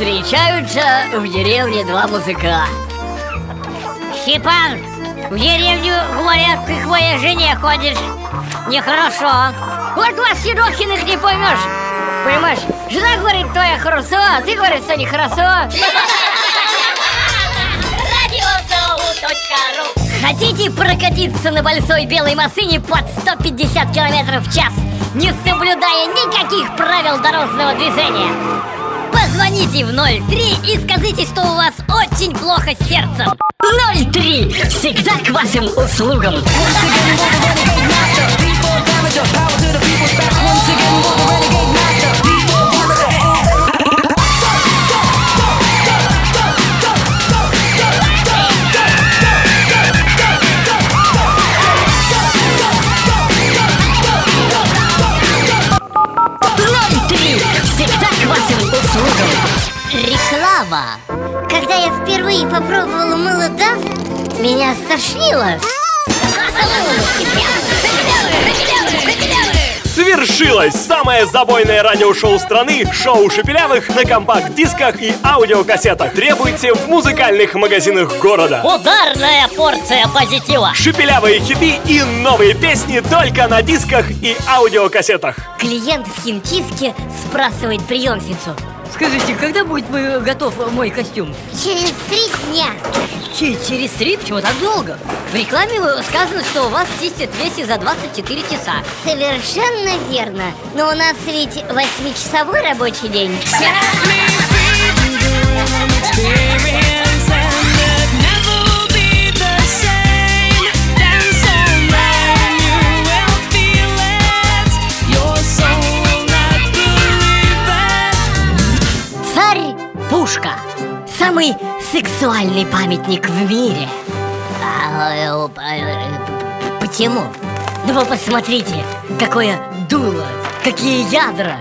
Встречаются в деревне два музыка. Степан, в деревню, говорят, ты к моей жене ходишь. Нехорошо. Вот вас, Ерохиных, не поймешь. Понимаешь, жена говорит, твоя хорошо, а ты говоришь, что нехорошо. Хотите прокатиться на большой белой машине под 150 км в час, не соблюдая никаких правил дорожного движения? Позвоните в 03 и скажите, что у вас очень плохо с сердцем. 03 всегда к вашим услугам. Реклама. Когда я впервые попробовала мыло Дав, меня стошнило. Свершилось! Самое забойное радиошоу страны Шоу Шепелявых на компакт-дисках и аудиокассетах Требуйте в музыкальных магазинах города Ударная порция позитива Шепелявые хиты и новые песни только на дисках и аудиокассетах Клиент в химчистке спрашивает приемщицу Скажите, когда будет мой, готов мой костюм? Через три дня Ч Через три? Почему так долго? В рекламе сказано, что у вас чистят вещи за 24 часа Совершенно верно Но у нас ведь 8-часовой рабочий день Пушка Самый сексуальный памятник в мире. Почему? Ну вы посмотрите, какое дуло, какие ядра